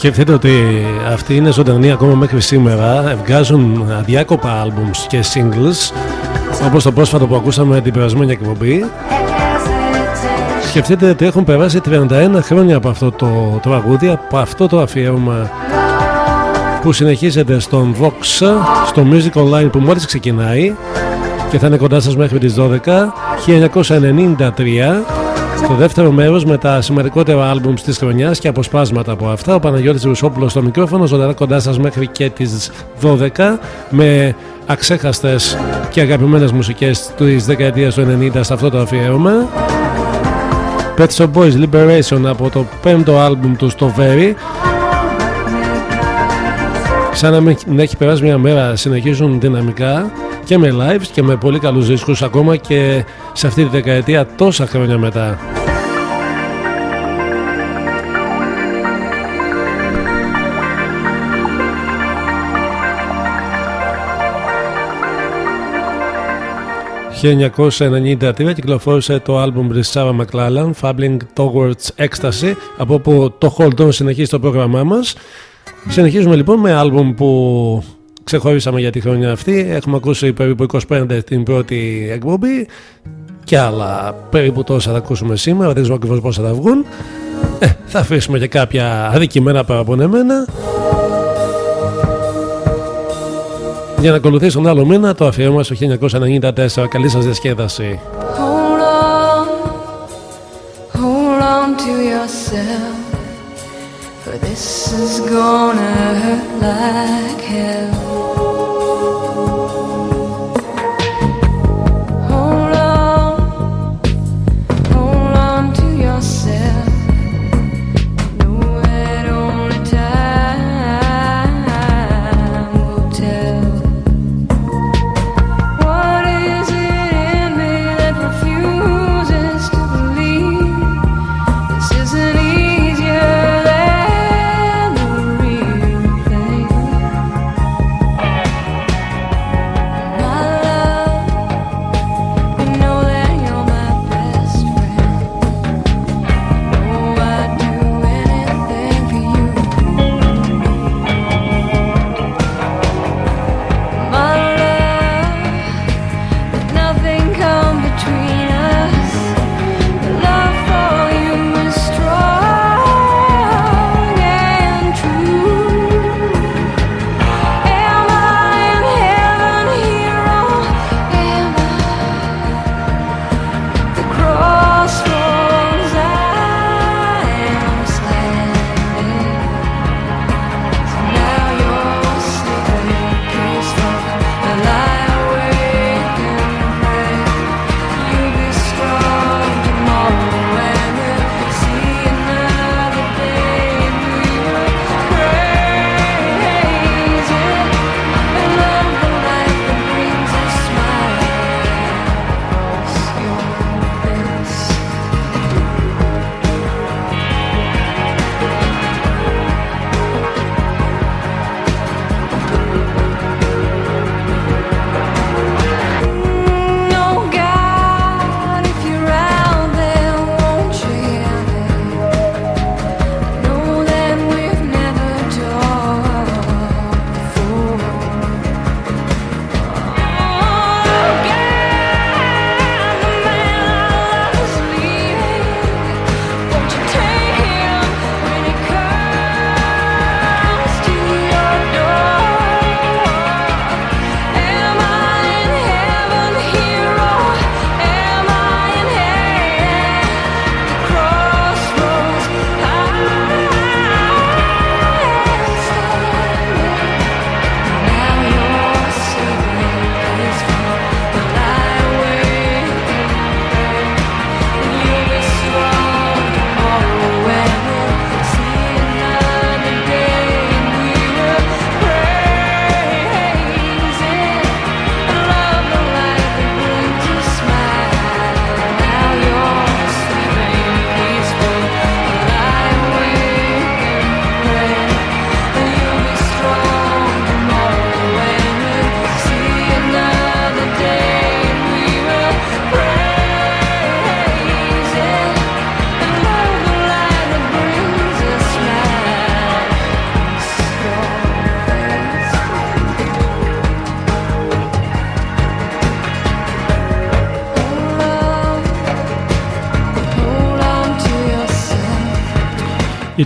Σκεφτείτε ότι αυτοί είναι ζωντανοί ακόμα μέχρι σήμερα, βγάζουν αδιάκοπα albums και singles όπως το πρόσφατο που ακούσαμε την περασμένη εκπομπή. Σκεφτείτε ότι έχουν περάσει 31 χρόνια από αυτό το τραγούδι, από αυτό το αφιέρωμα που συνεχίζεται στον Vox, στο Music Online που μόλις ξεκινάει και θα είναι κοντά σας μέχρι τις 12, 1993 στο δεύτερο μέρος με τα σημαντικότερα άλμπουμς της χρονιάς και αποσπάσματα από αυτά. Ο Παναγιώτης Ρουσόπουλος στο μικρόφωνο, ζωντανά κοντά σας μέχρι και τις 12 με αξέχαστες και αγαπημένες μουσικές της δεκαετίας του 90 σε αυτό το αφιέρωμα. Pet Shop Boys Liberation από το πέμπτο άλμπουμ του στο Very. Σαν να μην έχει περάσει μια μέρα, συνεχίζουν δυναμικά και με lives και με πολύ καλούς δίσκους ακόμα και σε αυτή τη δεκαετία τόσα χρόνια μετά. Το 1993 κυκλοφόρησε το άλμπουμ της Sarah McLachlan Fabling Towards Ecstasy από όπου το Hold On συνεχίζει το πρόγραμμά μας Συνεχίζουμε λοιπόν με άλμπουμ που ξεχωρίσαμε για τη χρονιά αυτή. Έχουμε ακούσει περίπου 25 την πρώτη εκπομπή και άλλα περίπου τόσα θα ακούσουμε σήμερα. Δεν ξέρω ακριβώς πόσα θα βγουν. Ε, θα αφήσουμε και κάποια αδικημένα παραπονεμένα. Για να ακολουθήσει τον άλλο μήνα το αφιέρωμα στο 1994. Καλή σας διασκέδαση. Hold on, hold on to yourself For this is gonna hurt like hell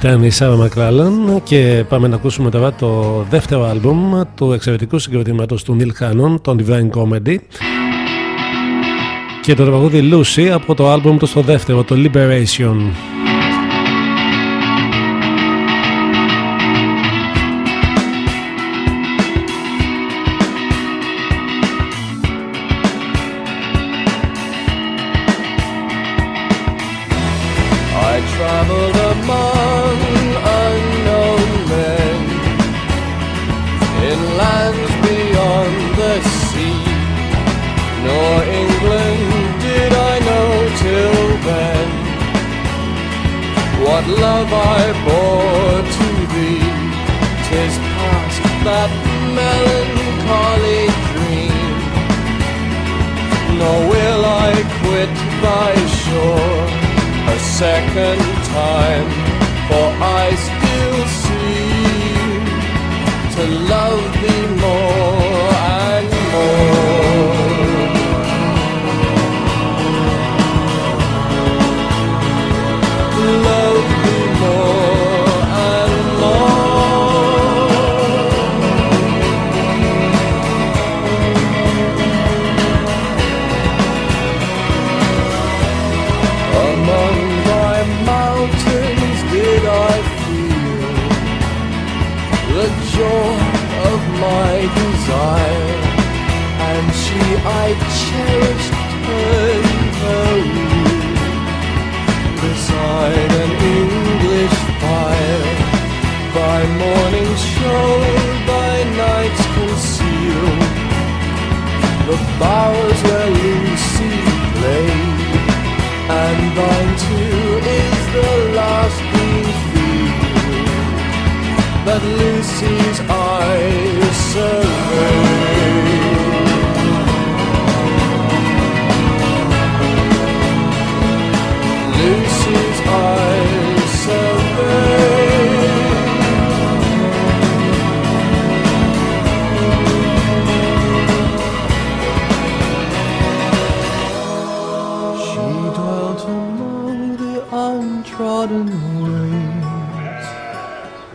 Ήταν η Σάρα Μακράλαν και πάμε να ακούσουμε τώρα το δεύτερο άλμπουμ του εξαιρετικού συγκροτήματος του Νίλ Χάνον, τον Divine Comedy και το τραγούδι Lucy από το άλμπουμ του στο δεύτερο, το Liberation.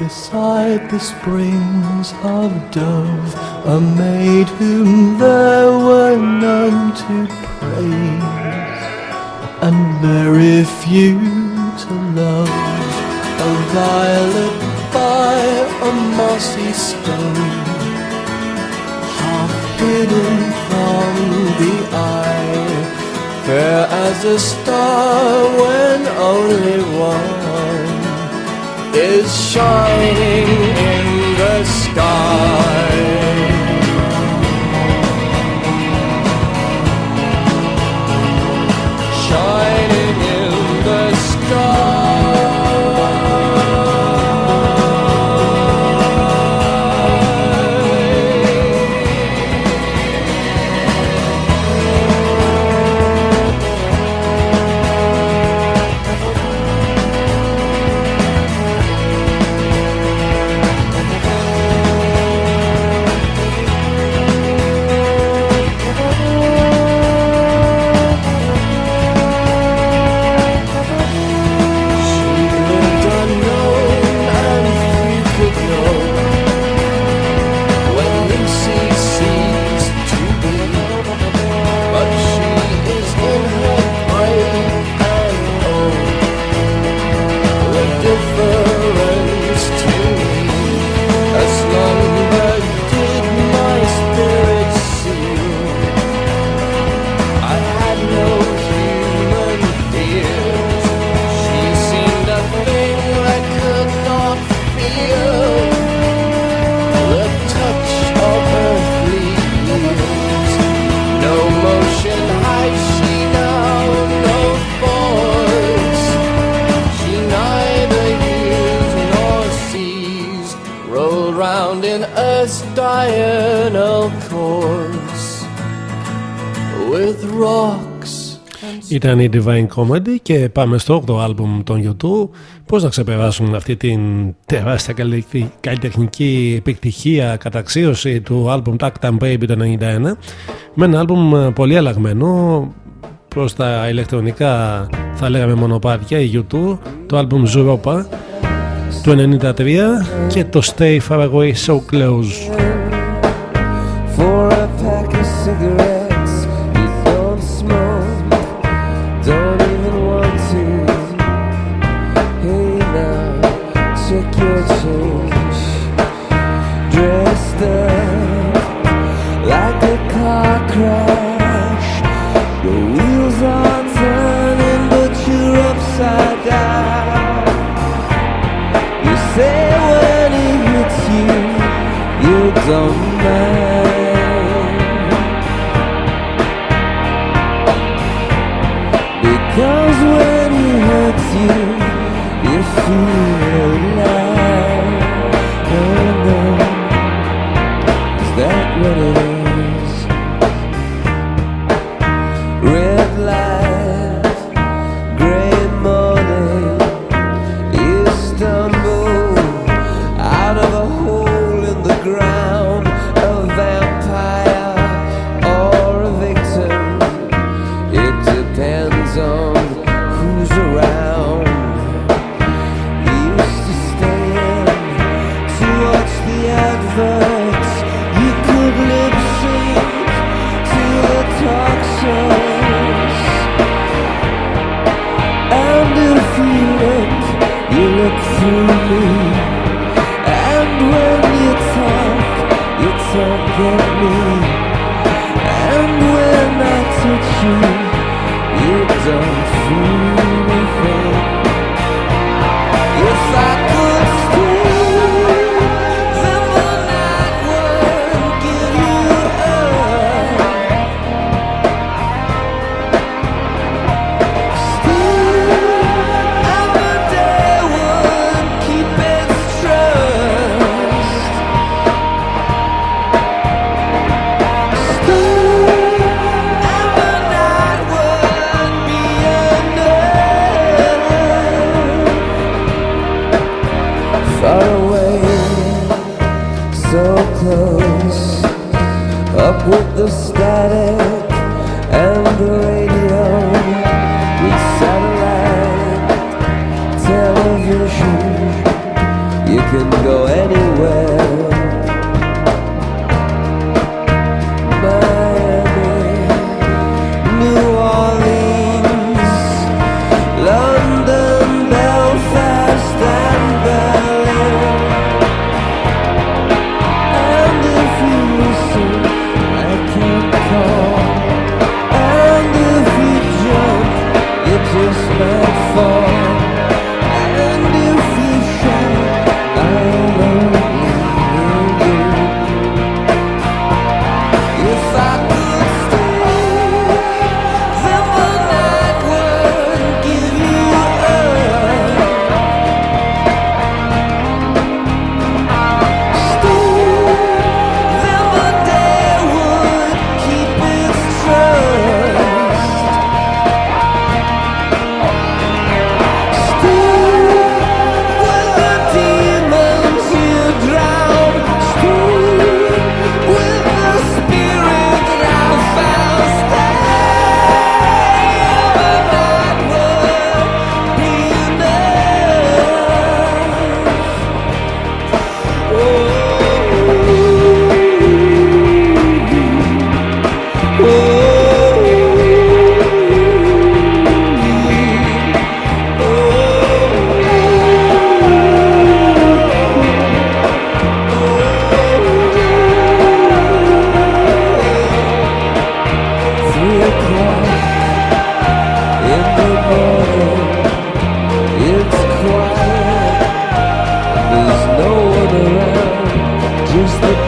Beside the springs of Dove, a maid whom there were none to praise, and very few to love. A violet by a mossy stone, half hidden from the eye, fair as a star when only one is shining in the sky. Ήταν η Divine Comedy και πάμε στο 8ο άλμπουμ των YouTube. Πώς να ξεπεράσουν αυτή την τεράστια καλλιτεχνική επιτυχία καταξίωση του άλμπουμ Tack Baby το 91 με ένα άλμπουμ ε, πολύ αλλαγμένο προς τα ηλεκτρονικά θα λέγαμε μονοπάτια η YouTube το άλμπουμ Zuropa του 93 και το Stay Far Away So Close.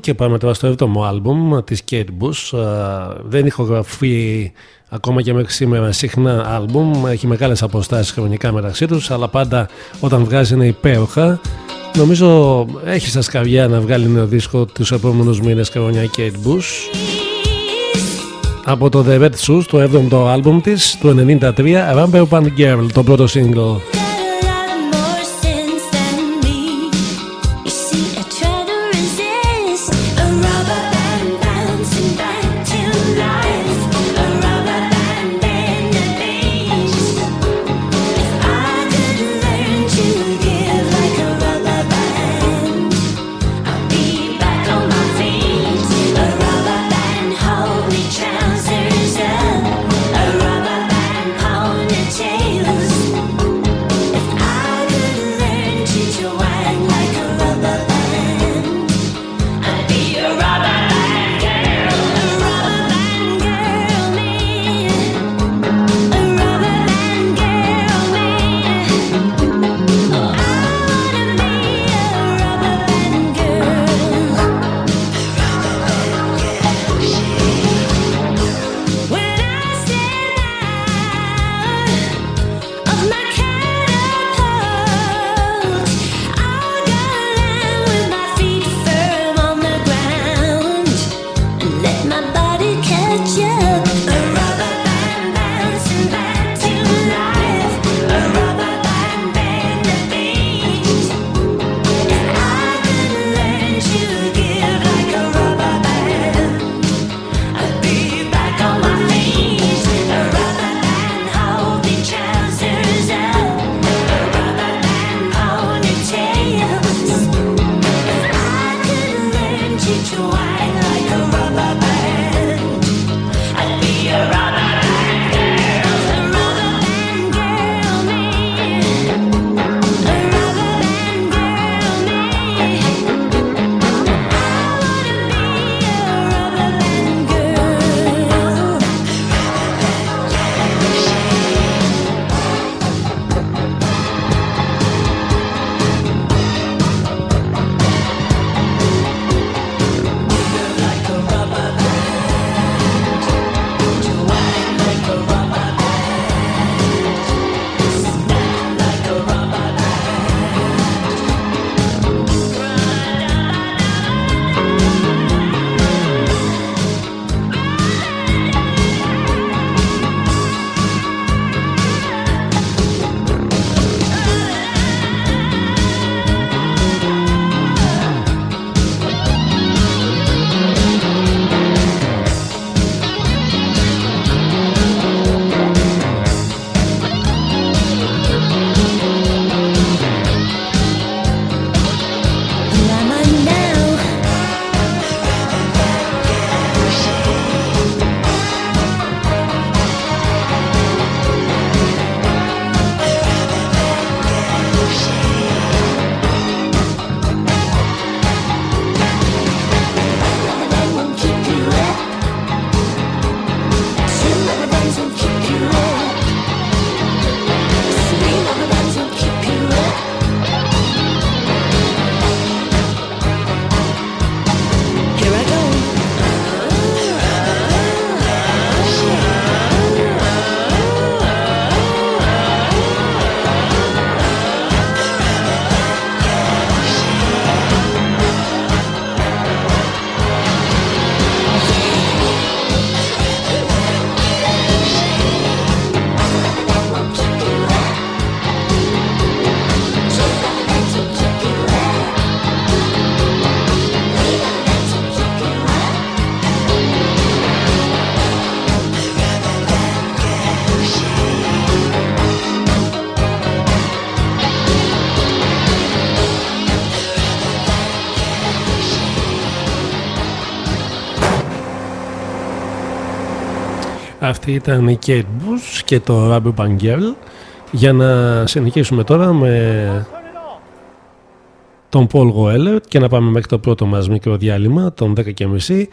και πάμε τώρα στο 7ο άλμπουμ της Kate Bush. Δεν ηχογραφεί ακόμα και μέχρι σήμερα συχνά άλμπουμ. Έχει μεγάλες αποστάσεις χρονικά μεταξύ τους, αλλά πάντα όταν βγάζει είναι υπέροχα. Νομίζω έχει στα σκαβιά να βγάλει νέο δίσκο τους επόμενους μήνες χρονιά Kate Bush. από το The Red Shoes, το 7ο άλμπουμ της, του 93, Rubber Band Girl, το πρώτο single. Αυτή ήταν η Kate Bush και το Rubber Band Girl. Για να συνεχίσουμε τώρα με τον Paul Goeller και να πάμε μέχρι το πρώτο μας μικρό διάλειμμα, τον 10.30.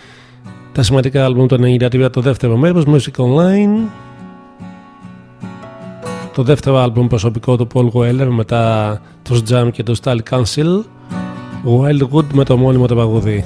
Τα σημαντικά άλμπουμ το 93, το δεύτερο μέρος, Music Online. Το δεύτερο άλμπουμ προσωπικό του Paul Goeller μετά τους Jam και το Style Council. Wildwood με το μόνιμο το παγουδί.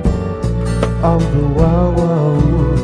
of the world.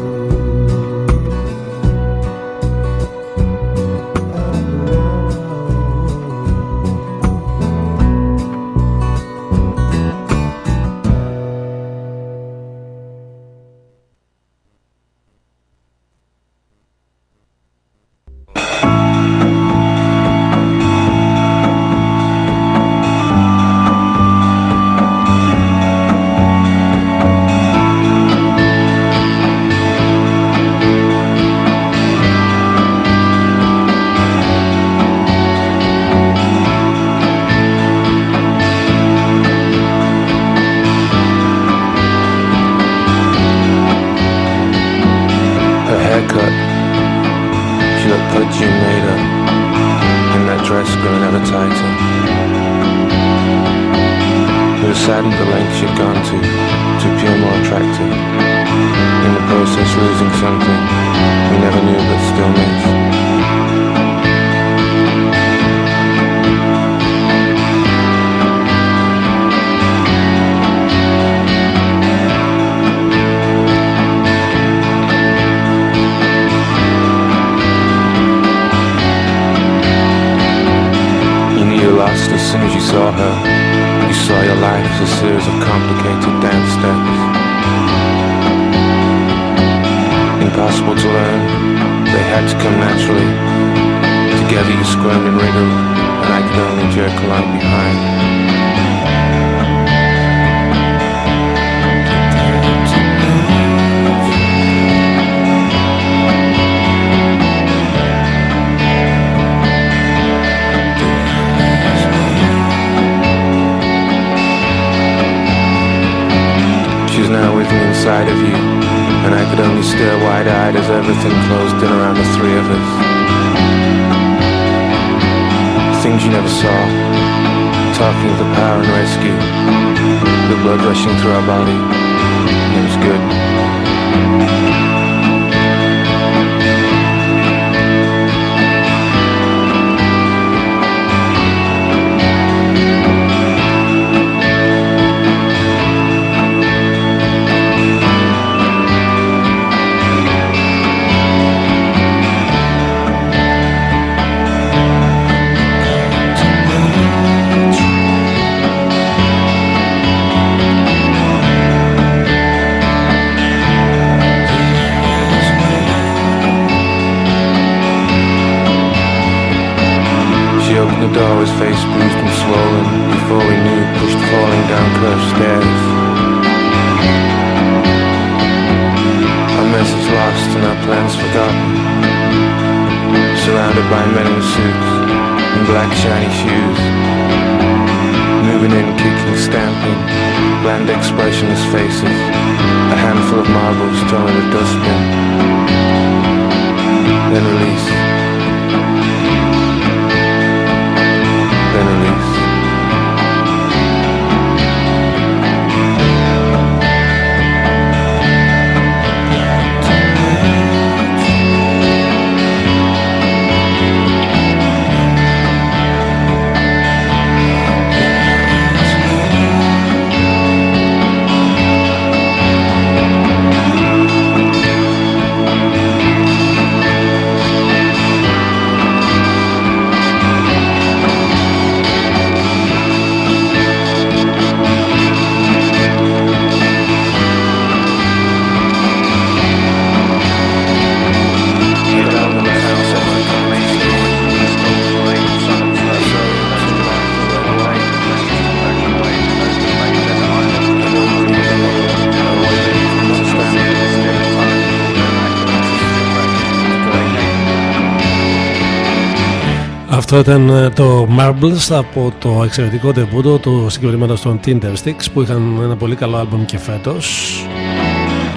Αυτό ήταν ε, το Marbles από το εξαιρετικό τεμπούτο του συγκροτήματο των Tindersticks που είχαν ένα πολύ καλό άλμπομ και φέτος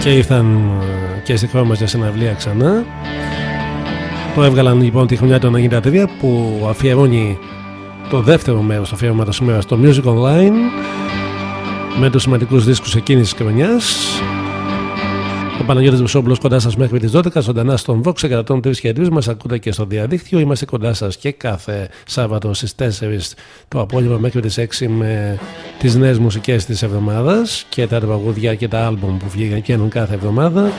και ήρθαν ε, και στη χώρα μα για συναυλία ξανά. Το έβγαλαν λοιπόν τη χρονιά του 1993 που αφιερώνει το δεύτερο μέρος του αφιέρωματο σήμερα στο Music Online με τους σημαντικούς δίσκους εκείνης της χρονιάς. Ο Παναγιώτης Βουσόπουλος κοντά σας μέχρι τις 12 ζωντανά στον Vox 103 και 3 μας ακούτε και στο διαδίκτυο. Είμαστε κοντά σας και κάθε Σάββατο στις 4 το απόγευμα μέχρι τις 6 με τις νέες μουσικές της εβδομάδας και τα τραγούδια και τα άλμπομ που βγαίνουν κάθε εβδομάδα.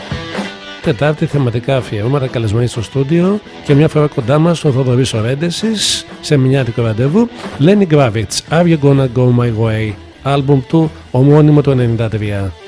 Τετάρτη θεματικά αφιερώματα καλεσμένοι στο στούντιο. Και μια φορά κοντά μας ο Θοδωρής Ορέντεσης σε μηνιάτικο ραντεβού. Lenny Gravitz Are You Gonna Go My Way άλμπουμ του ομώνυμο του 93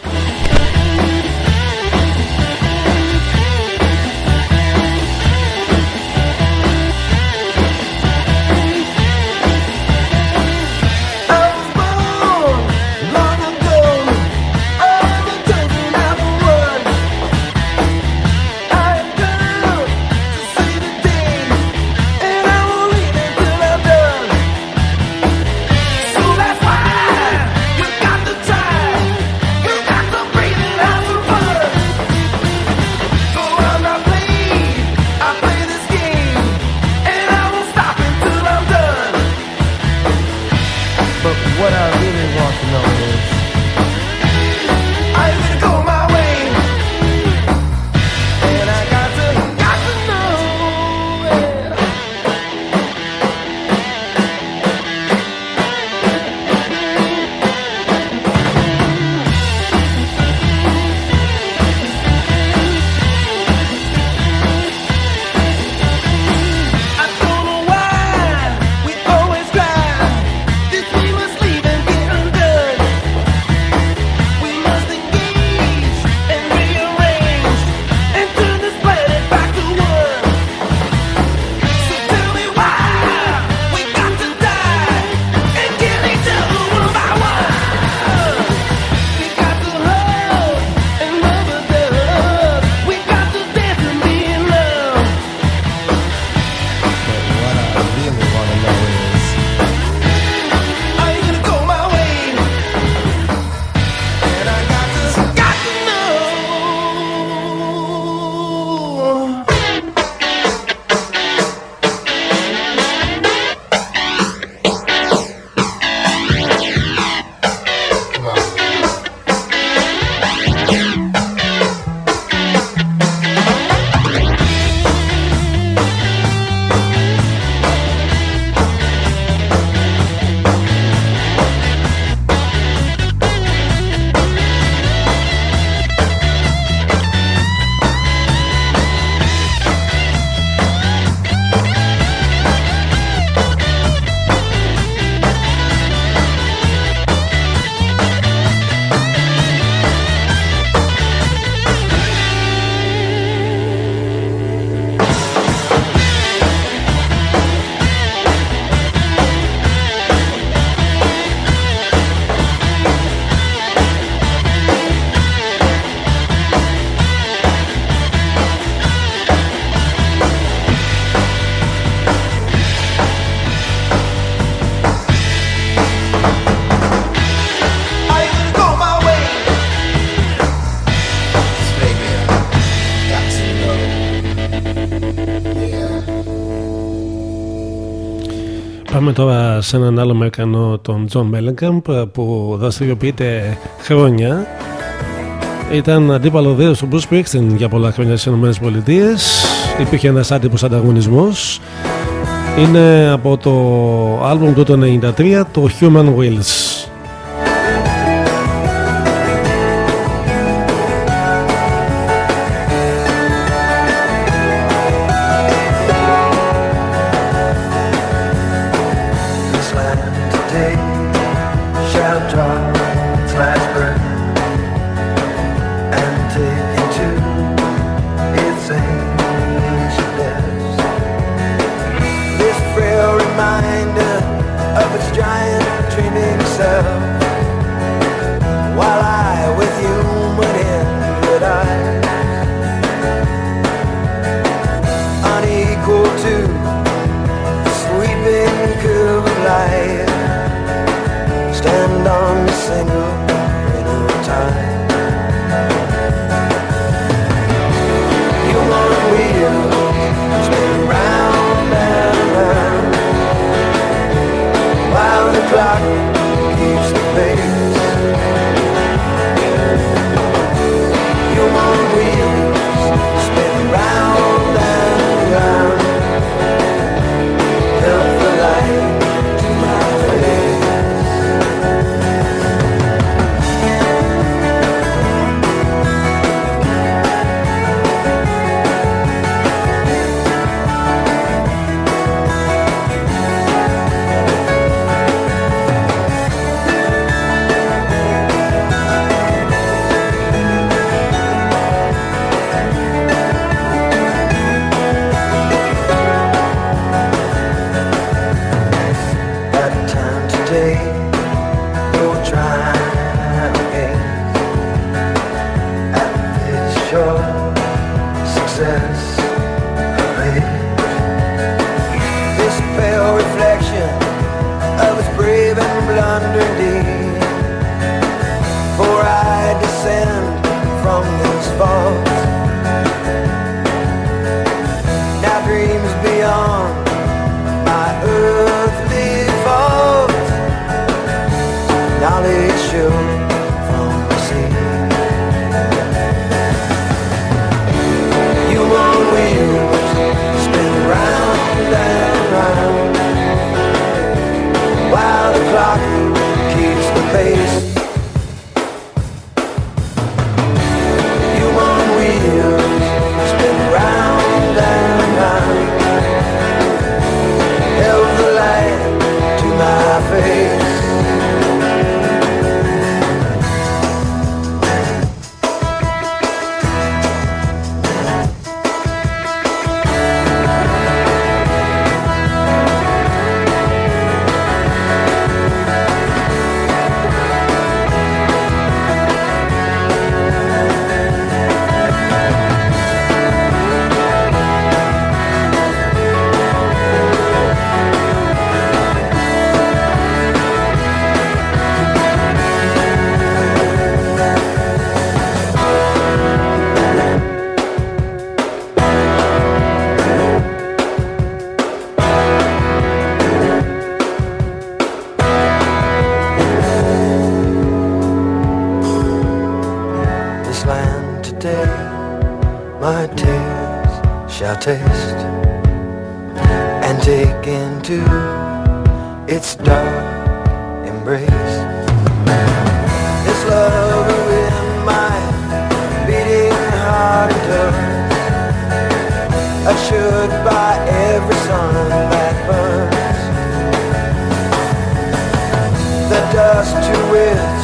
σε έναν άλλο Αμερικανό, τον Τζον Μέλενκαμπ, που δραστηριοποιείται χρόνια. Ήταν αντίπαλο δέος του Bruce Springsteen για πολλά χρόνια στις ΗΠΑ. Υπήρχε ένας άτυπος ανταγωνισμός. Είναι από το άλμπουμ του το 1993, το Human Wheels. just to it.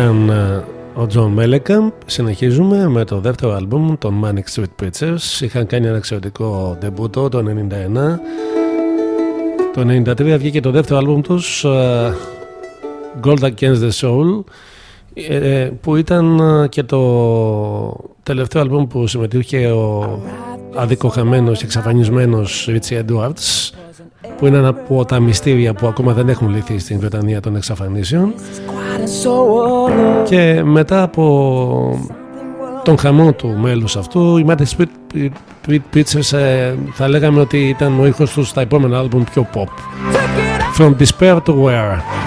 Ήταν ε, ο Τζον Μέλενκαμπ. Συνεχίζουμε με το δεύτερο άλμπουμ των Manic Street Preachers. Είχαν κάνει ένα εξαιρετικό ντεμπούτο το 1991. Το 1993 βγήκε το δεύτερο άλμπουμ τους uh, Gold Against the Soul ε, που ήταν και το τελευταίο άλμπουμ που συμμετείχε ο αδικοχαμένος και εξαφανισμένος Richie Edwards που είναι ένα από τα μυστήρια που ακόμα δεν έχουν λυθεί στην Βρετανία των εξαφανίσεων και μετά από τον χαμό του μέλους αυτού η Magic Street Pictures ε, θα λέγαμε ότι ήταν ο ήχος τους στα επόμενα άλμπουμ πιο pop. From Despair to Where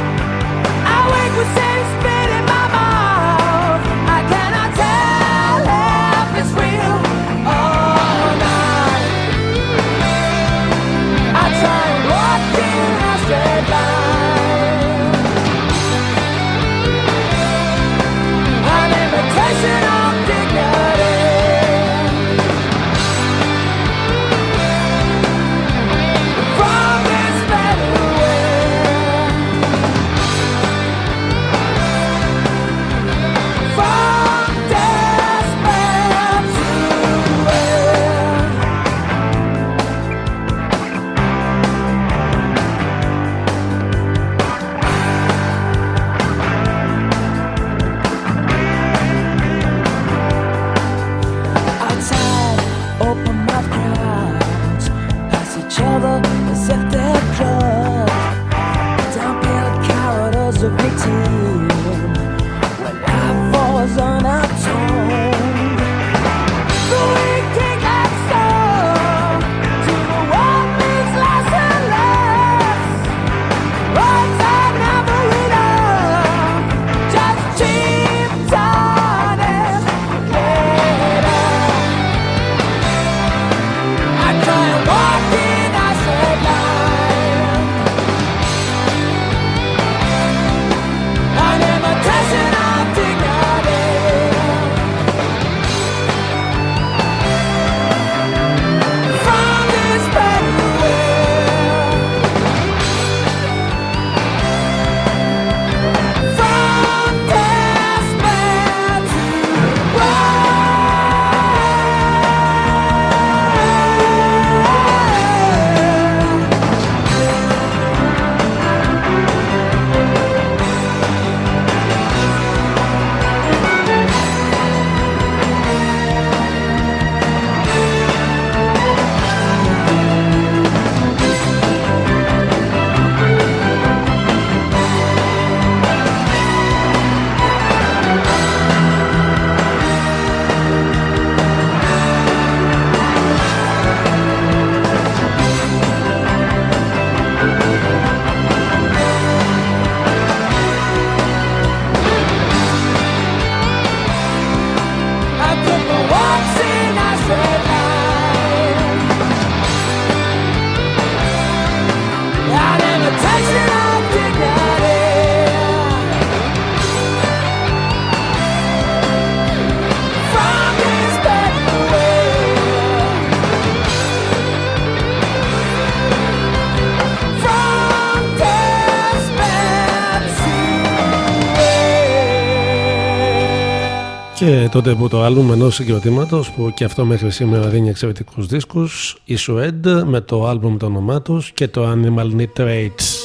Και τότε που το άλμπουμ ενός συγκροτήματος που και αυτό μέχρι σήμερα δίνει εξαιρετικούς δίσκους η Suede με το άλμπουμ το όνομά τους και το Animal Nitrates.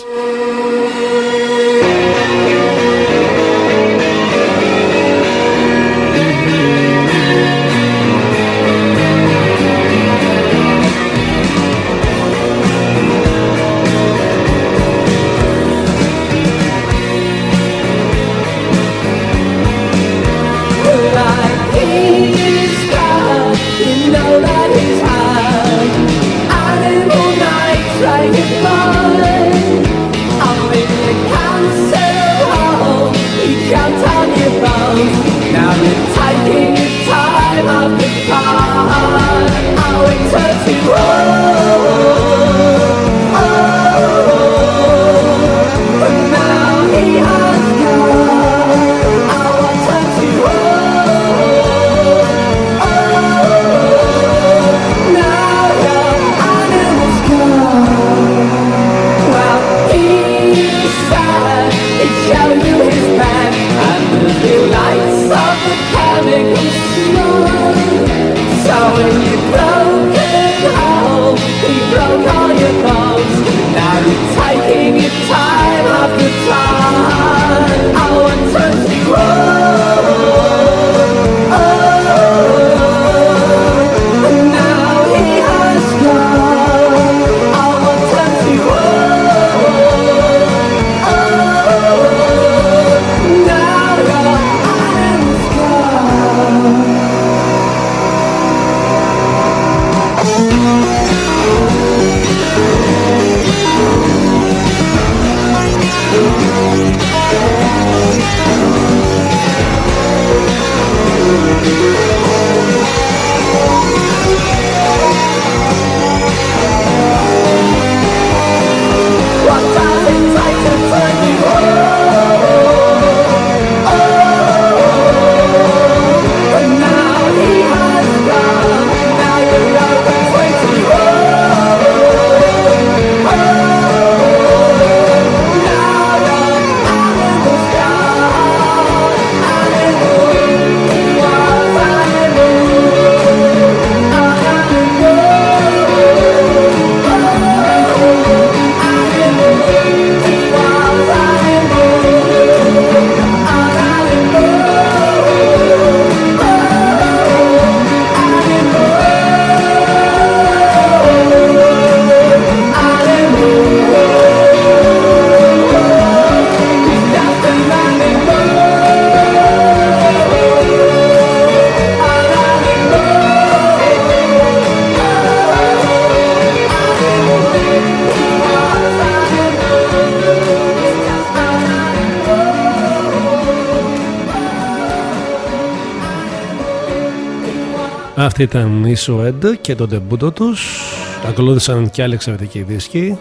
Αυτή ήταν η Σουέντ και το ντεμπούτο τους. Ακολούθησαν και άλλοι εξαιρετικοί δίσκοι.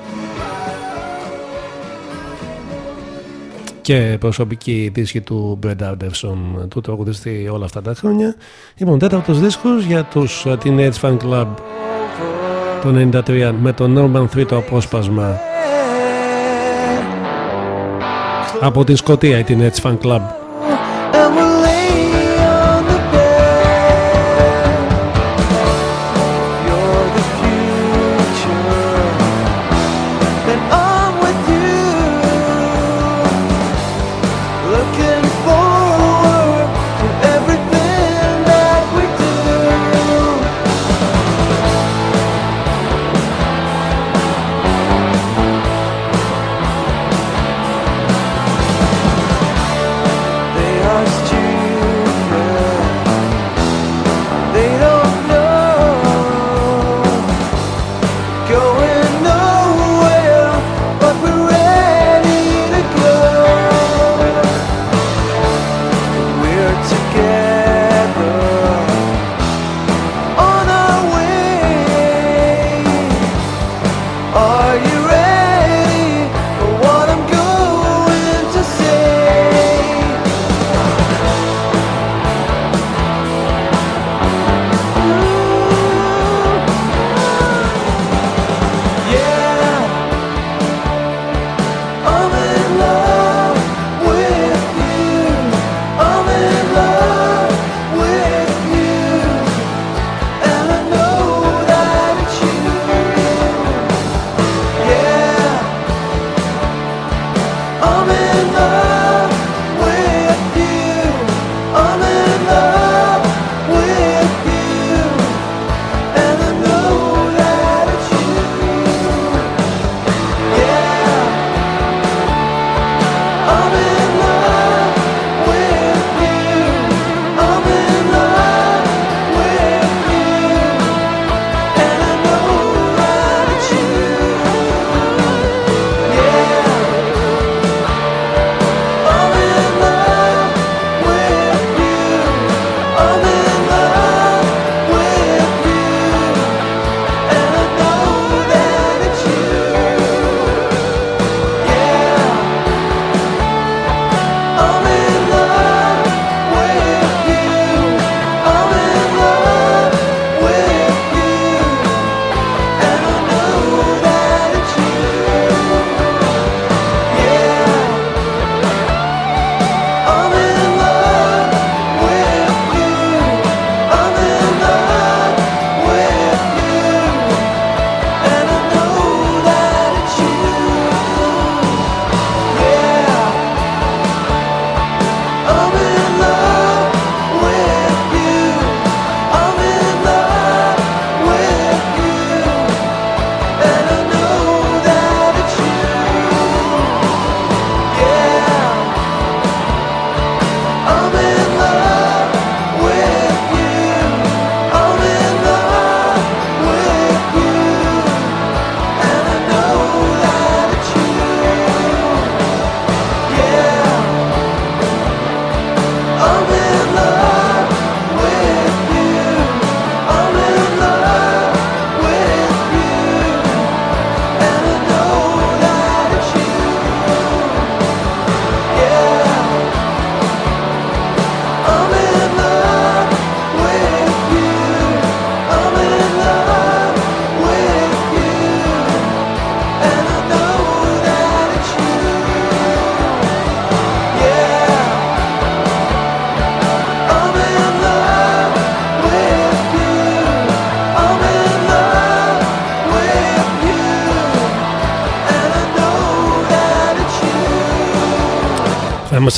Και προσωπική δίσκη του Brad Anderson, του τραγουδιστή όλα αυτά τα χρόνια. Λοιπόν, τέταρτος δίσκος για τους Teenage Fan Club το 93 με το Norman 3 το απόσπασμα. Από την Σκοτία η Teenage Fan Club.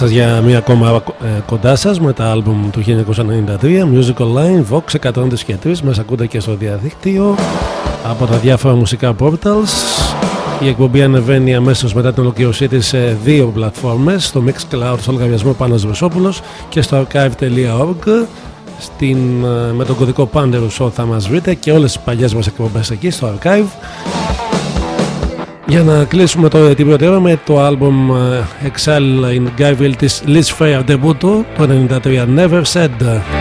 Είμαστε για μία ακόμα ε, κοντά σας με τα άλμπουμ του 1993 Music Online, Vox 103 και 3 Μας ακούτε και στο διαδίκτυο από τα διάφορα μουσικά portals. Η εκπομπή ανεβαίνει αμέσως μετά την ολοκληρωσή της σε δύο πλατφόρμες στο Mixcloud στο λογαριασμό Πάνος Βεσόπουλος και στο archive.org στην, ε, με τον κωδικό Panderus θα μας βρείτε και όλες τις παλιές μας εκπομπές εκεί στο archive για να κλείσουμε το, την πρώτη ώρα με το άλμπουμ ε, Exile in Guyville της Liz Fair debut το 1993 Never Said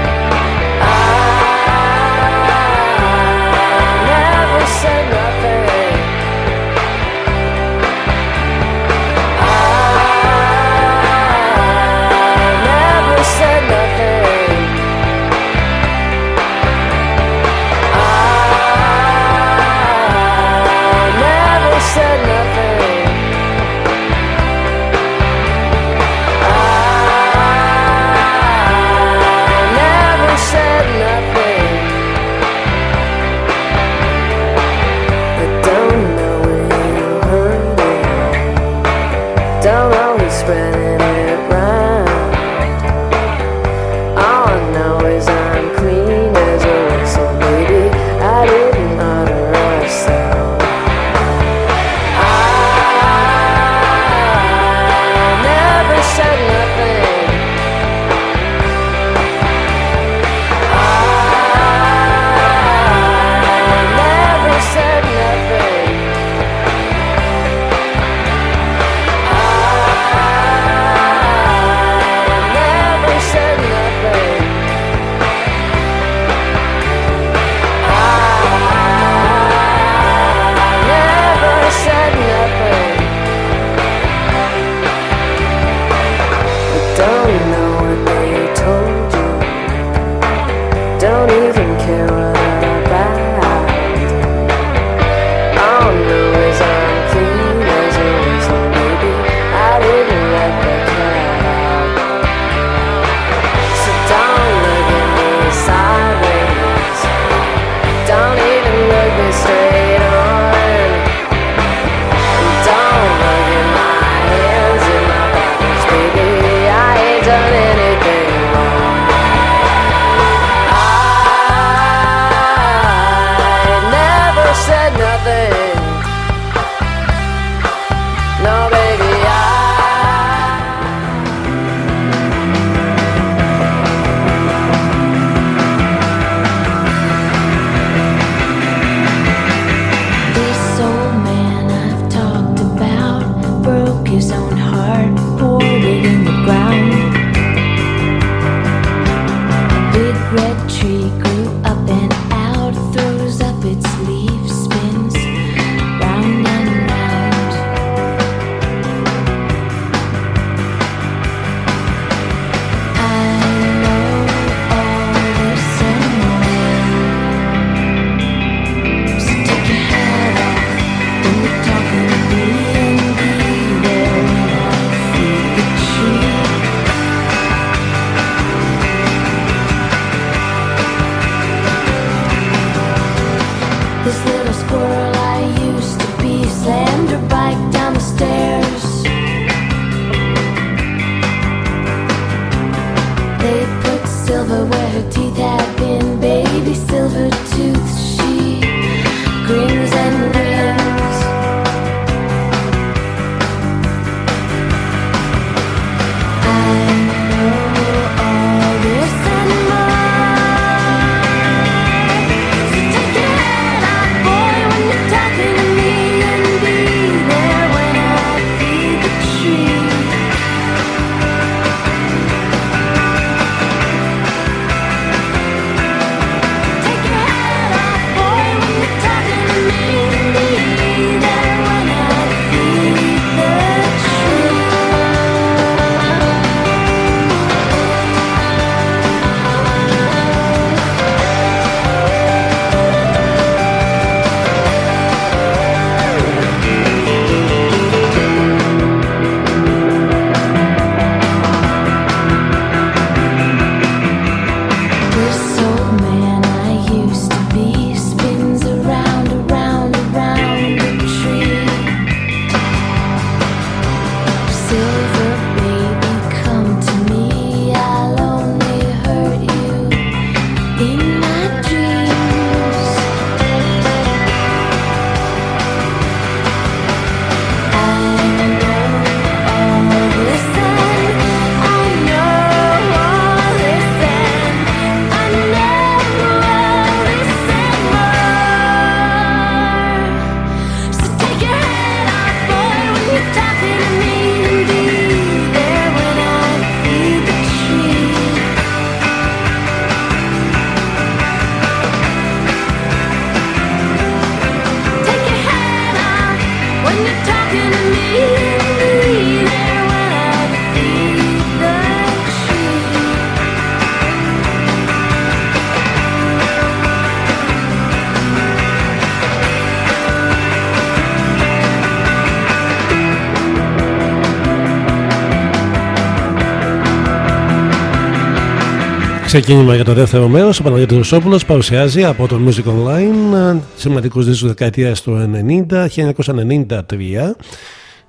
Ξεκίνημα για το δεύτερο μέρος. Ο Παναγιώτης Ρουσόπουλο παρουσιάζει από το Music Online σημαντικούς δίσκους δεκαετίας του 90, 1993.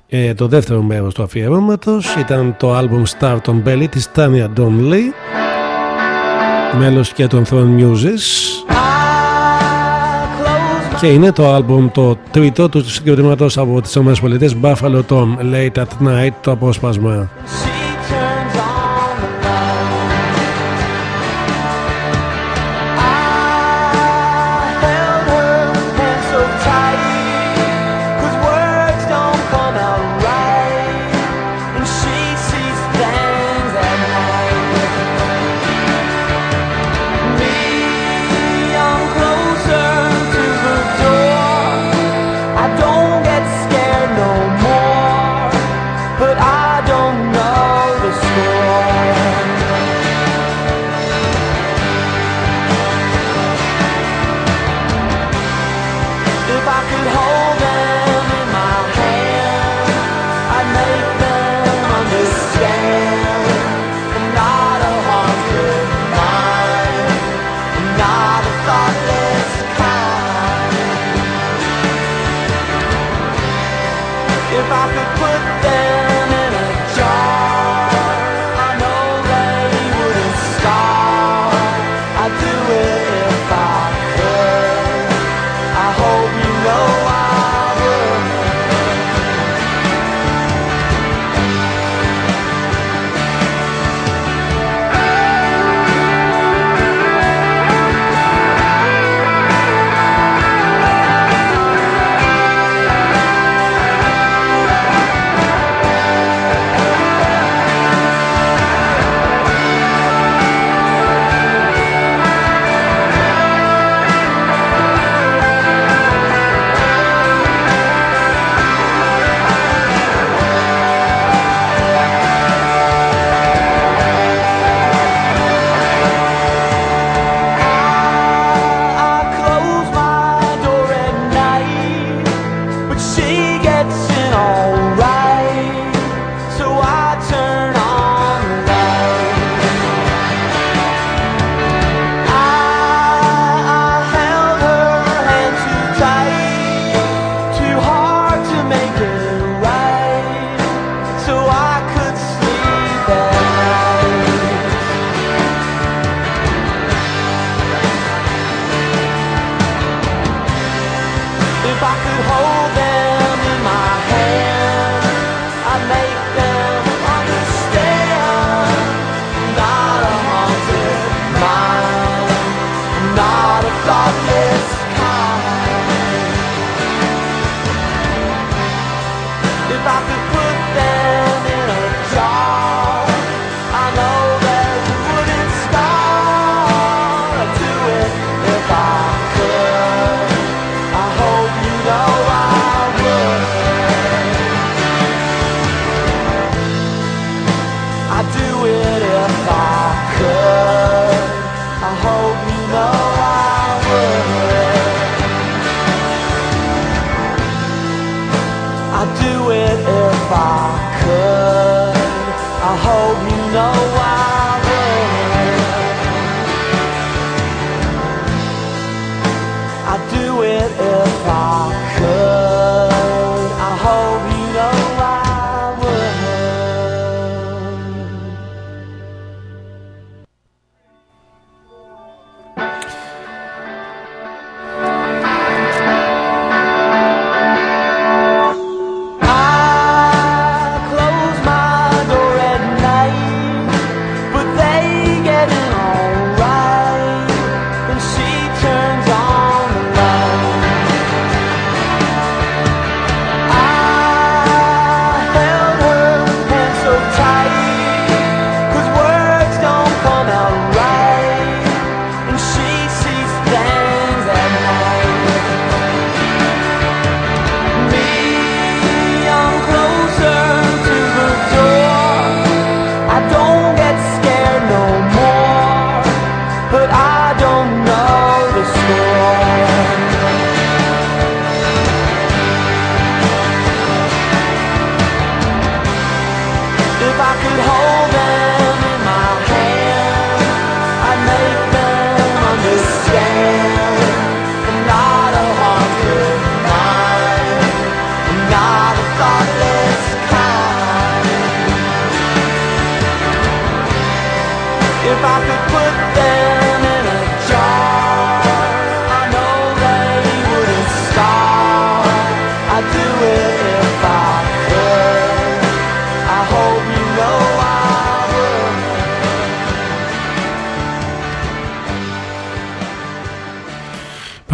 Ε, το δεύτερο μέρος του αφιερώματος ήταν το album Start on Belly της Tanya Donnelly, μέλος και των Throne Muses. Και είναι το album το τρίτο του συγκροτήματος από τις ΗΠΑ Buffalo Tom Late at Night, το απόσπασμα.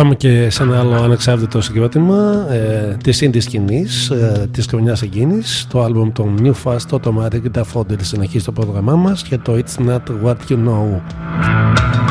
Πάμε και σε ένα άλλο ανεξάρτητο συγκρότημα ε, της indie σκηνής ε, της χρονιάς εκείνης το άλμπουμ των New Fast Automatic Daffodil συνεχίζει το πρόγραμμά μας και το It's Not What You Know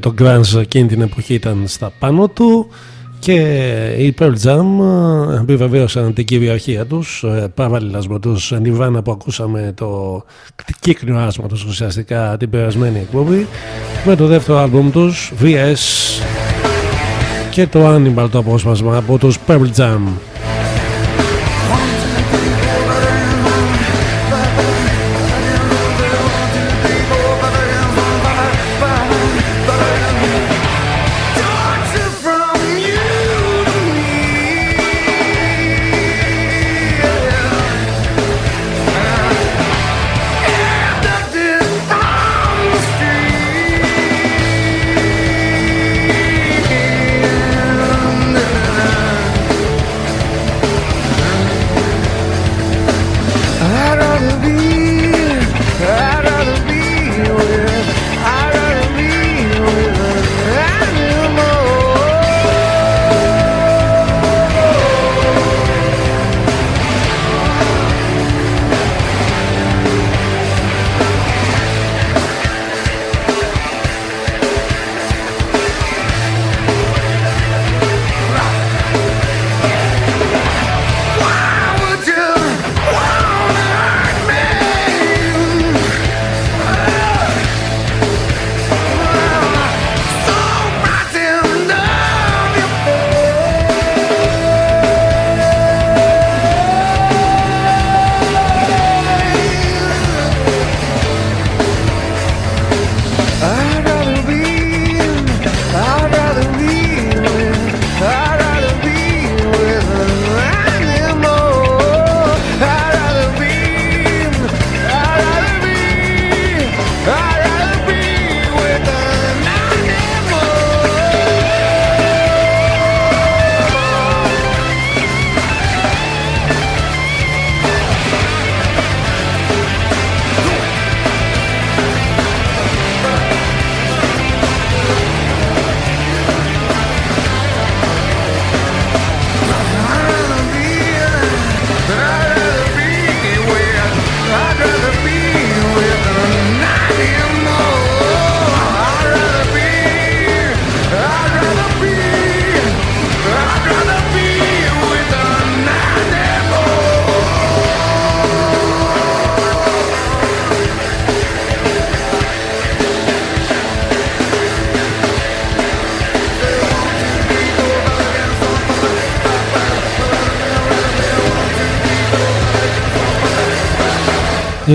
το grunge εκείνη την εποχή ήταν στα πάνω του και οι Pearl Jam ε, επιβεβαίωσαν την κυριαρχία τους ε, παράλληλα με τους Nirvana που ακούσαμε το κύκνιο άσμα τους ουσιαστικά την περασμένη εκπομπή με το δεύτερο άλμπουμ τους VS και το Animal το απόσπασμα από τους Pearl Jam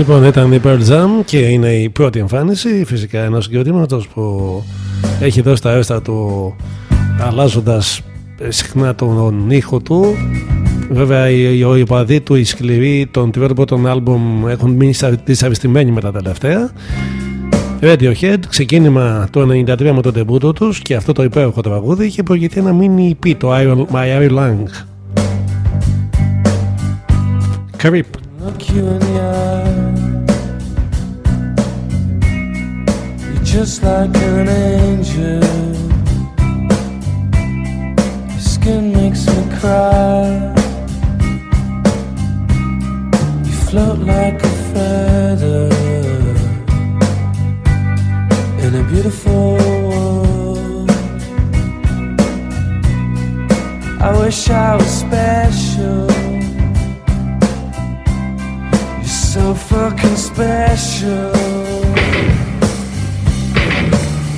Λοιπόν, ήταν η Pearl Jam και είναι η πρώτη εμφάνιση φυσικά ενός συγκροτήματος που έχει δώσει τα έστα του αλλάζοντας συχνά τον ήχο του βέβαια οι οπαδοί του, οι σκληροί των τριών πρώτων άλμπουμ έχουν μείνει δυσαρεστημένοι με τα τελευταία Radiohead, ξεκίνημα το 1993 με το τεμπούτο τους και αυτό το υπέροχο τραγούδι είχε προηγηθεί ένα μίνι EP, το My Iron Lang. Creep. Just like an angel. Your skin makes me cry. You float like a feather in a beautiful world. I wish I was special. So fucking special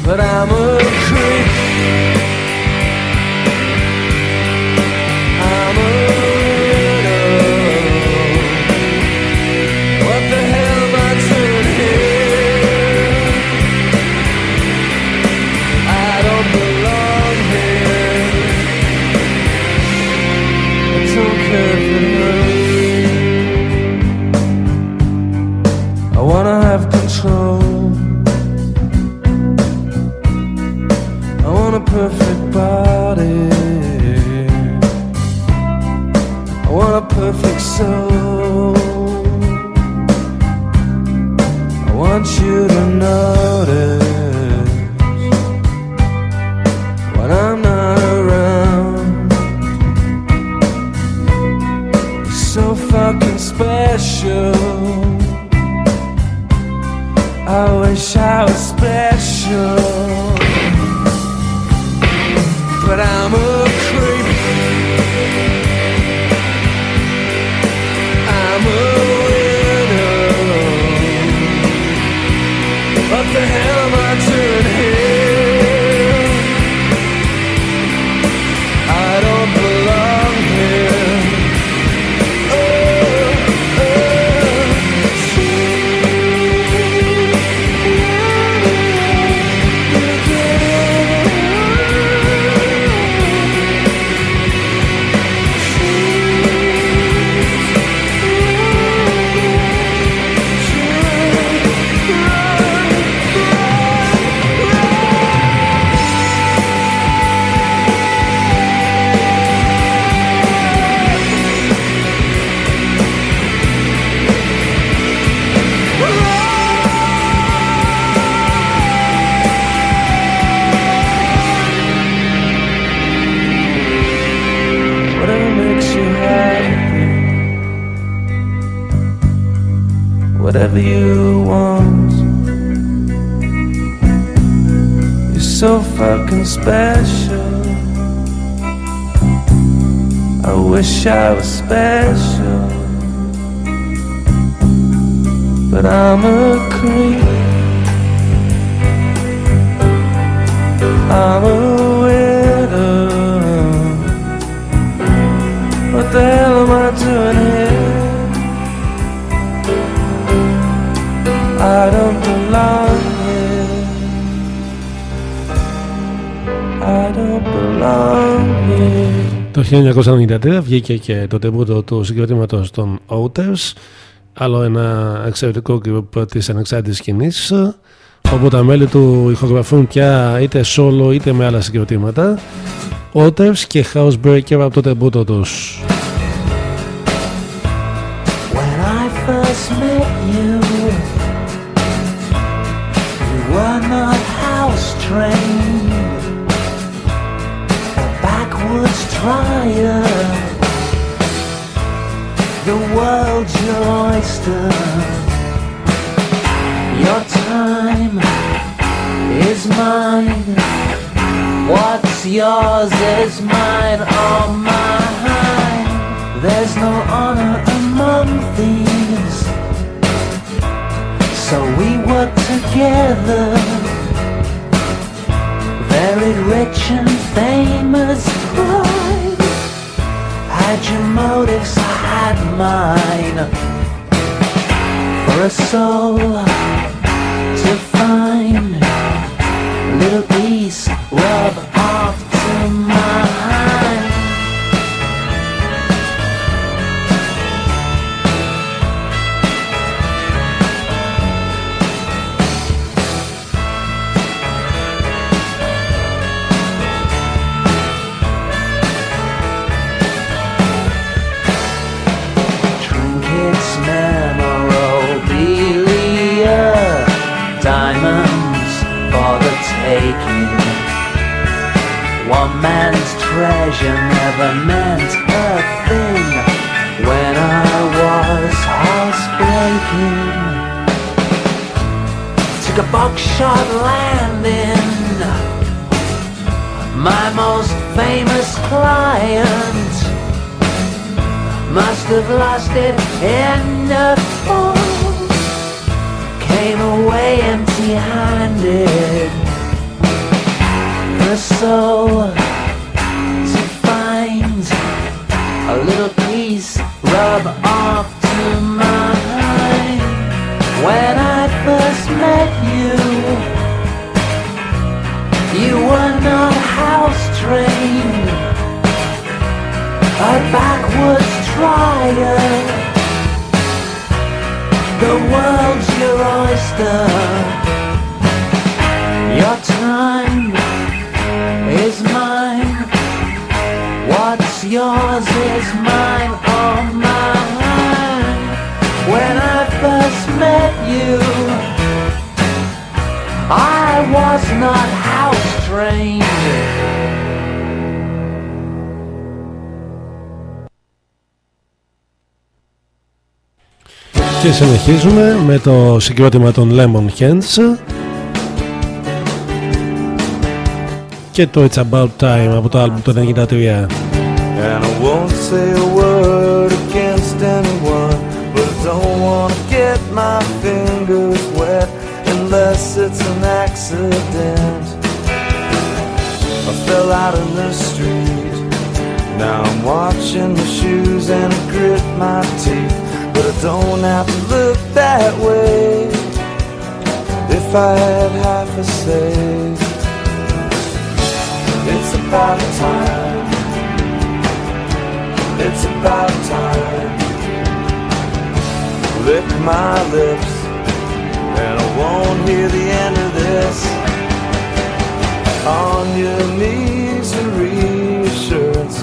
but I'm a creep. Το 1993 βγήκε και το τεμπούτο του συγκροτήματος των Outers, άλλο ένα εξαιρετικό group της ανεξάρτητης σκηνής, όπου τα μέλη του ηχογραφούν πια είτε solo είτε με άλλα συγκροτήματα. Outers και Housebreaker από το τεμπούτο train. Backwoods trier The world's your oyster. Your time is mine. What's yours is mine. Or mine. There's no honor among thieves. So we work together buried rich and famous boys. Hide your motives, I had mine. For a soul to find, little piece rub off to mine. its memorabilia. Diamonds for the taking. One man's treasure never meant a thing When I was housebreaking. Took a buckshot landing My most famous client must have lost it in the fall. Came away empty handed. The soul to find a little piece rub off to mind. When I first met you, you were not house trained. A backwoods fire. The world's your oyster. Your time is mine. What's yours is mine, or mine. When I first met you, I was not house trained. Και συνεχίζουμε με το συγκρότημα των Lemon Hands και το It's About Time από το άλμπουμ του 93. And I won't say a word against anyone But I don't want to get my fingers wet Unless it's an accident I fell out in the street Now I'm watching the shoes and I grit my teeth But I don't have to look that way. If I had half a say. It's about time. It's about time. Lick my lips And I won't hear the end of this. On your knees and reassurance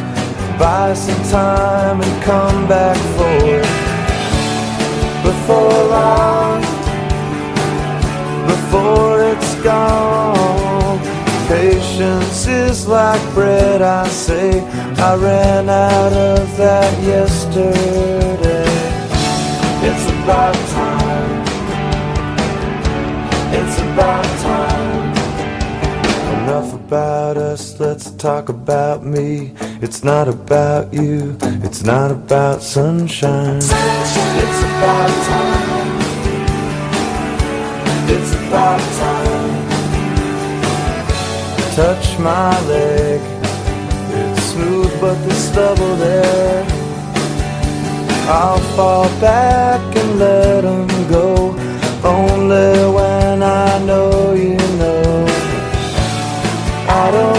Buy some time and come back for it before long, before it's gone. Patience is like bread, I say. I ran out of that yesterday. It's about time. It's about time. Enough about us, let's talk about me. It's not about you, it's not about sunshine. sunshine. It's It's about time. Touch my leg. It's smooth, but the stubble there. I'll fall back and let them go. Only when I know you know. I don't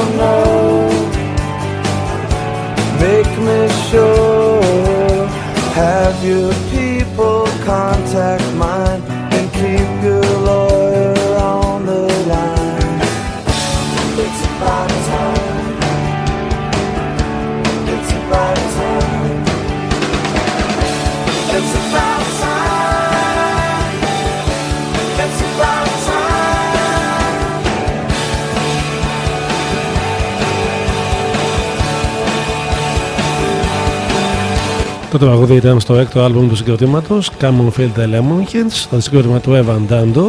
Το τραγούδι ήταν στο έκτο άλμπουμ του συγκροτήματος Common Field The Lemonheads το συγκρότημα του Evan Dando.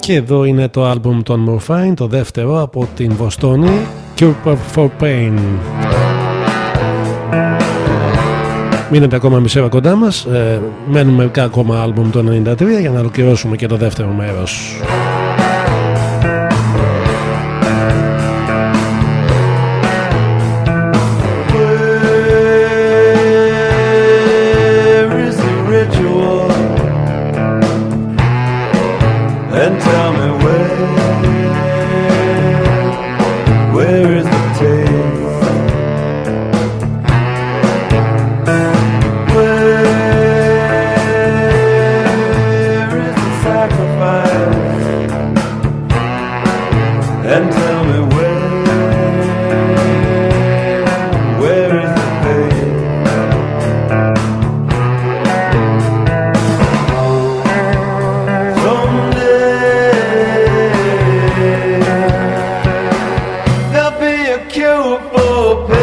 Και εδώ είναι το άλμπουμ των Morphine το δεύτερο από την Βοστόνη Cure for Pain. Μείνετε ακόμα μισή ώρα κοντά μας ε, μένουν μερικά ακόμα άλμπουμ το 93 για να ολοκληρώσουμε και το δεύτερο μέρος oh,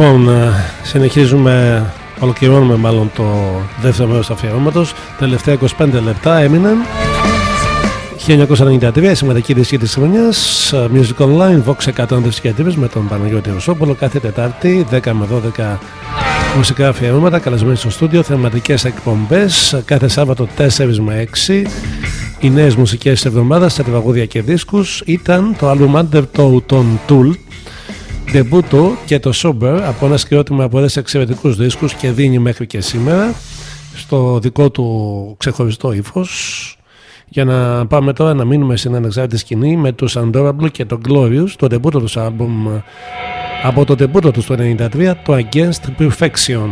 Λοιπόν, ε, συνεχίζουμε, ολοκληρώνουμε μάλλον το δεύτερο μέρος του αφιερώματος. Τελευταία 25 λεπτά έμειναν. 1993, σημαντική δίσκη της χρονιάς, ε, Music Online, Vox 100 με τον Παναγιώτη Ρωσόπουλο κάθε Τετάρτη, 10 με 12 μουσικά αφιερώματα, καλεσμένοι στο στούντιο, θεματικές εκπομπές, κάθε Σάββατο 4 με 6. Οι νέες μουσικές της εβδομάδας σε τραγούδια και δίσκους ήταν το album Undertow των Tool Ντεμπούτο και το Sober από ένα σκηρότημα από ένας εξαιρετικούς δίσκους και δίνει μέχρι και σήμερα στο δικό του ξεχωριστό ύφος. Για να πάμε τώρα να μείνουμε στην ανεξάρτητη σκηνή με τους Undorable και το Glorious, το ντεμπούτο τους άλμπουμ από το ντεμπούτο τους το 1993, το Against Perfection.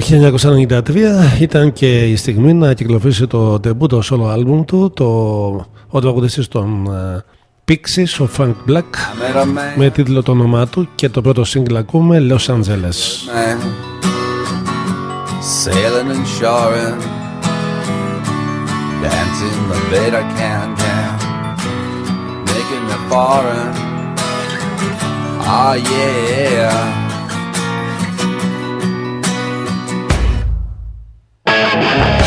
Το 1993 ήταν και η στιγμή να κυκλοφορήσει το debut το solo album του, το, ο τραγουδιστής των uh, Pixies, ο Frank Black, με τίτλο το όνομά του και το πρώτο single ακούμε Los Angeles. Sailing and shoring Dancing the better can can Making me foreign Ah yeah Thank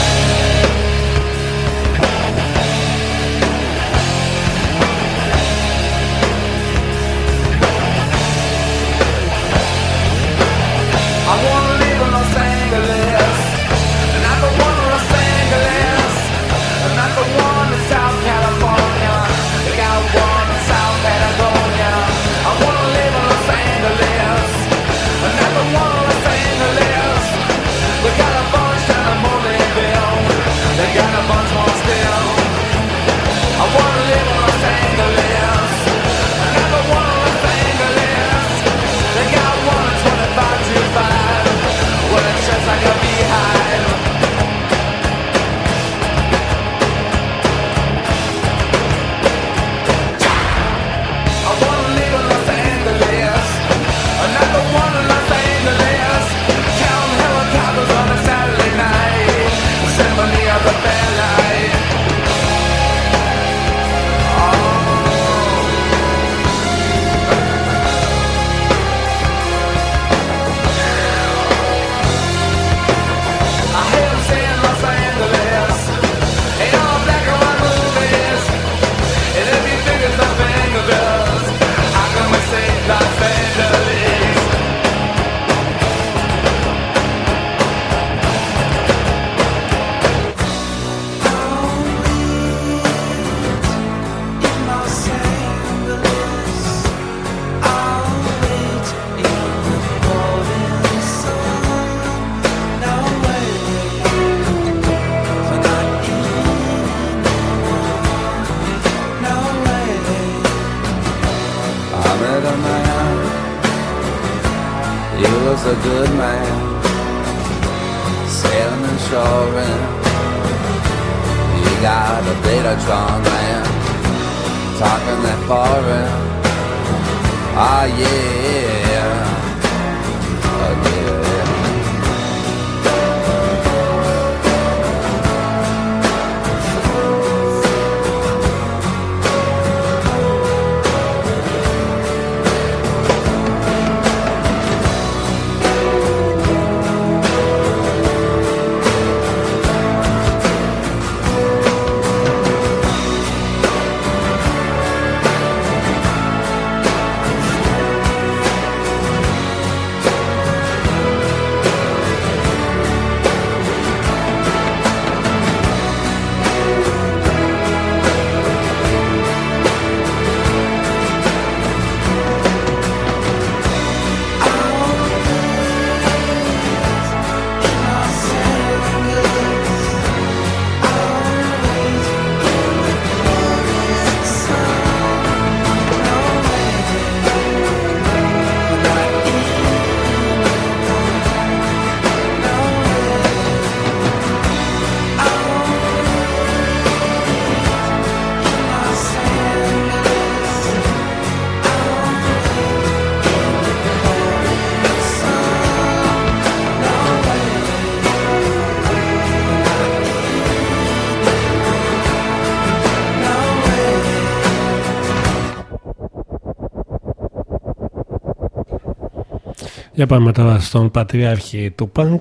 Για πάμε τώρα στον πατριάρχη του Punk,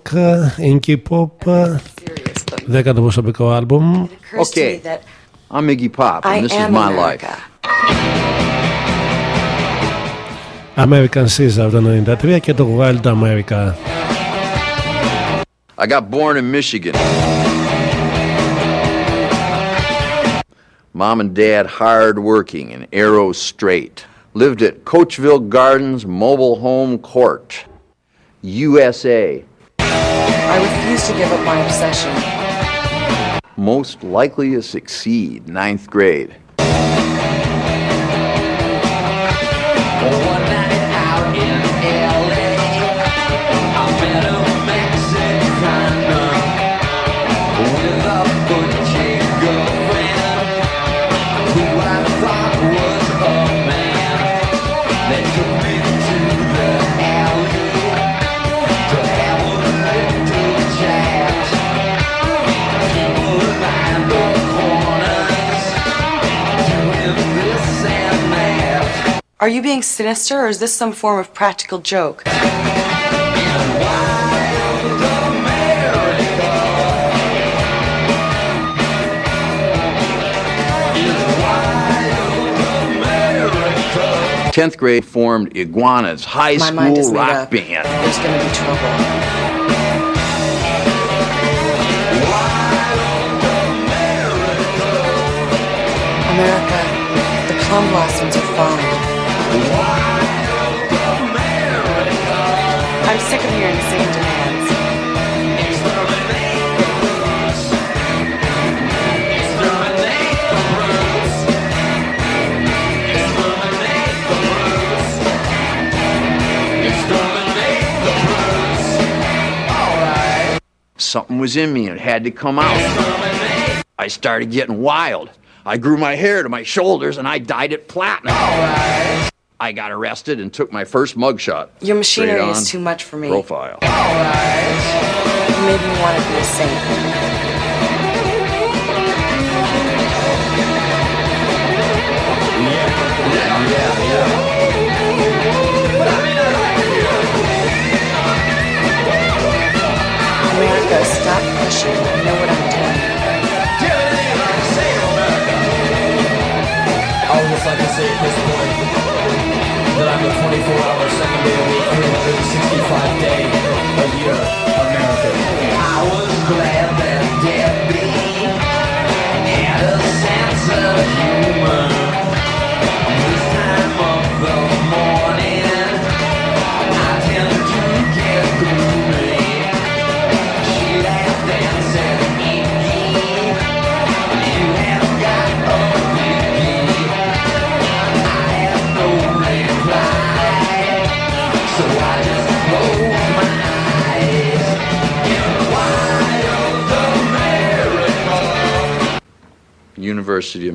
Inky Pop, δέκατο προσωπικό άλμπουμ. Okay, I'm Iggy Pop and this is my life. American Caesar το 93 και το Wild America. I got born in Michigan. Mom and dad hard working in Arrow Strait. lived at Coachville Gardens Mobile Home Court, USA. I refuse to give up my obsession. Most likely to succeed, ninth grade. Are you being sinister or is this some form of practical joke? Tenth grade formed Iguana's high My mind is school made rock up. band. There's gonna be trouble. America, the plum blossoms are falling. I'm sick of hearing the same demands. Something was in me and it had to come out. I started getting wild. I grew my hair to my shoulders and I dyed it platinum. I got arrested and took my first mugshot. Your machinery is too much for me. Profile. You made me want to be a saint.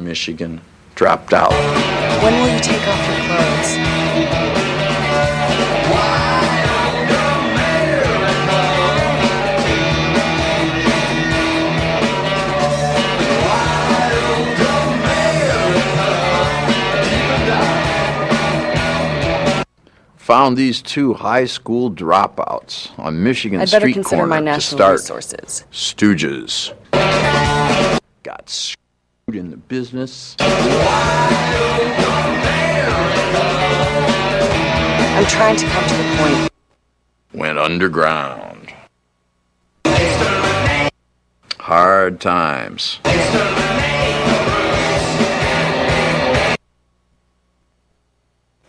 Michigan. Dropped out. When will you take off your clothes? Found these two high school dropouts on Michigan I'd better street consider corner my to national start resources. Stooges. Trying to come to the point. Went underground. Hard times.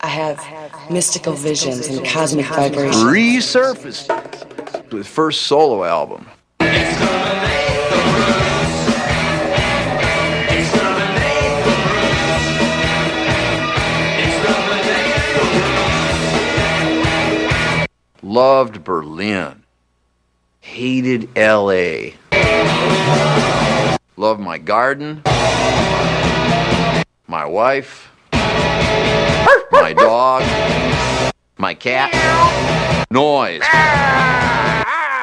I have mystical visions and cosmic vibrations. Resurfaced with first solo album. Loved Berlin. Hated LA. Loved my garden. My wife. My dog. My cat. Noise.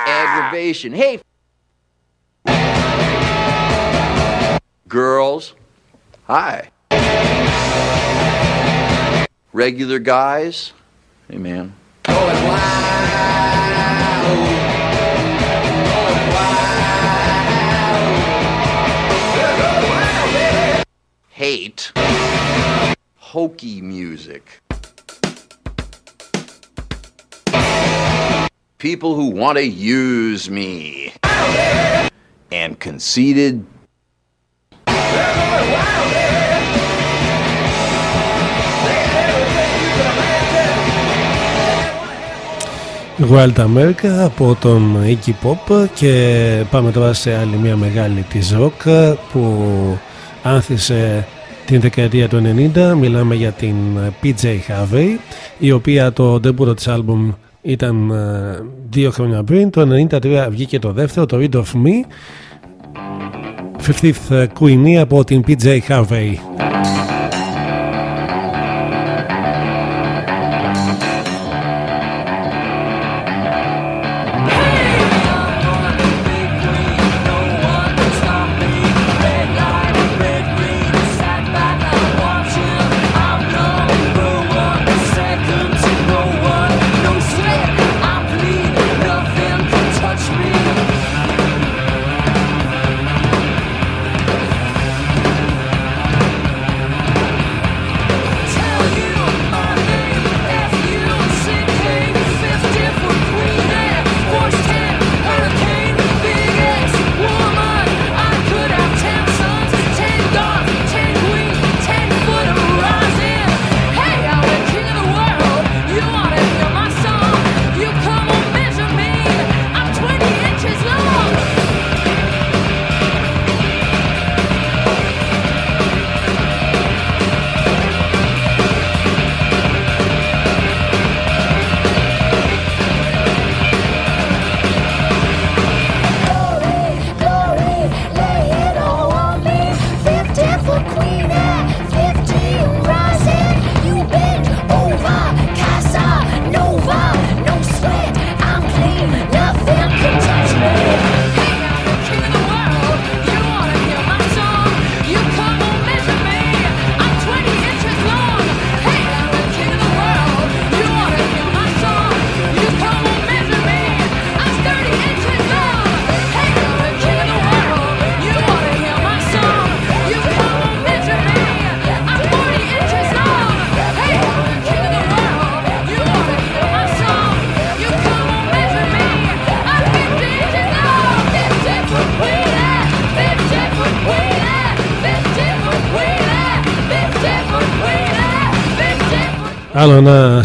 Aggravation. Hey. Girls. Hi. Regular guys. Hey, man. Hate hokey music. People who want to use me. And conceited. Wild America από τον Iggy Pop και πάμε τώρα σε άλλη μια μεγάλη της rock που άνθησε την δεκαετία του 90 μιλάμε για την PJ Harvey η οποία το debut της άλμπουμ ήταν ε, δύο χρόνια πριν. Το 93 βγήκε το δεύτερο το Read of Me. 50th Queenie από την PJ Harvey